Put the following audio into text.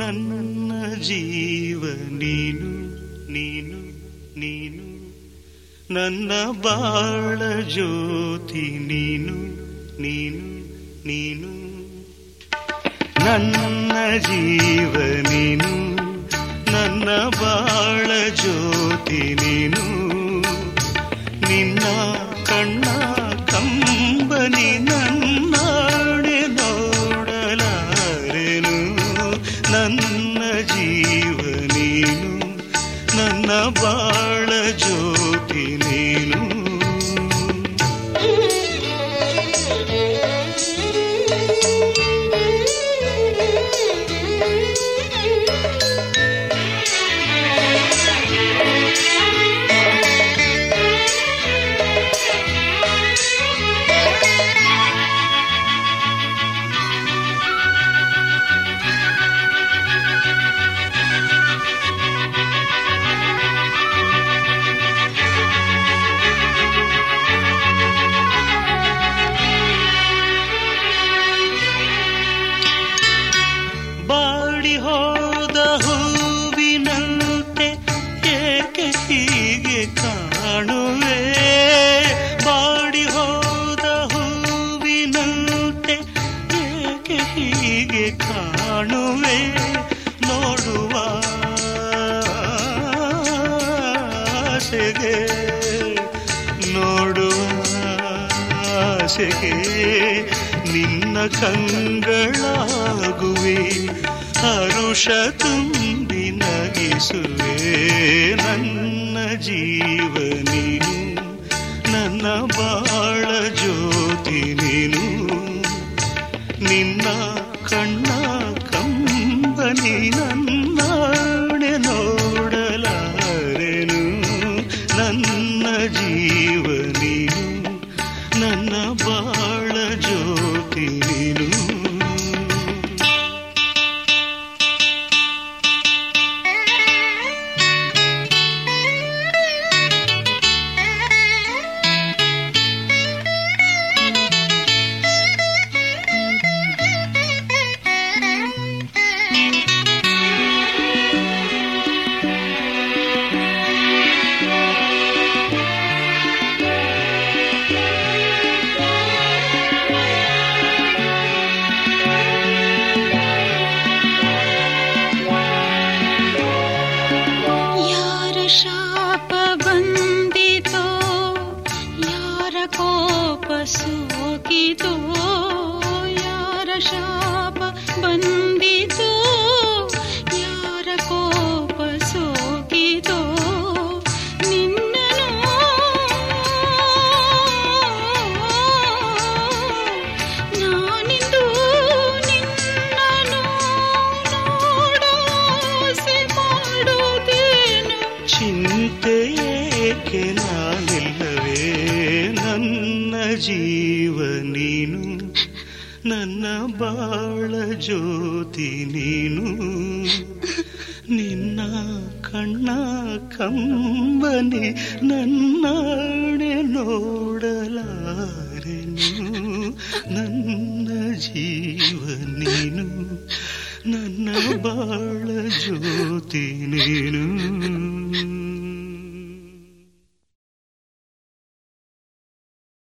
ನನ್ನ ಜೀವ ನೀನು ನೀನು ನೀನು ನನ್ನ ಬಾಳ ಜ್ಯೋತಿ ನೀನು ನೀನು ನೀನು നന്ന ജീവനു നന്ന ബാള ജ്യോതിനു കണ്ണ കമ്പനി നന്നാടെ നോടലാരനു നന്ന ജീവനു നന്ന ബാള ജ്യോതി ಮೂಡಿ ಹೋದ ಹೂವಿನಂತೆ ಏಕೆ ಹೀಗೆ ಕಾಣುವೆ ಬಾಡಿ ಹೋದ ಹೂವಿನಂತೆ ಏಕೆ ಹೀಗೆ ಕಾಣುವೆ ನೋಡುವ ಆಸೆಗೆ ನೋಡುವ ಆಸೆಗೆ ನಿನ್ನ ಕಂಗಳಾಗುವೆ ಹರುಷ ತುಂಬಿ ನಗಿಸುವೆ ನನ್ನ ಜೀವನಿನು ನನ್ನ ಬಾಳ ಜ್ಯೋತಿ ನೀನು ನಿನ್ನ ಕಣ್ಣ ಕಂಬನಿ ನನ್ನ ನೋಡಲಾರೆನು ನನ್ನ ಜೀವನಿನು ನನ್ನ ಬಾಳ ಜ್ಯೋತಿ ನೀನು ജീവനീനു നന്ന ബാള ജ്യോതി നീനു നിന്ന കണ്ണ കമ്പനി നന്നാണെ നോടലാരനു നന്ന ജീവനീനു നന്ന ബാള ജ്യോതി നീനു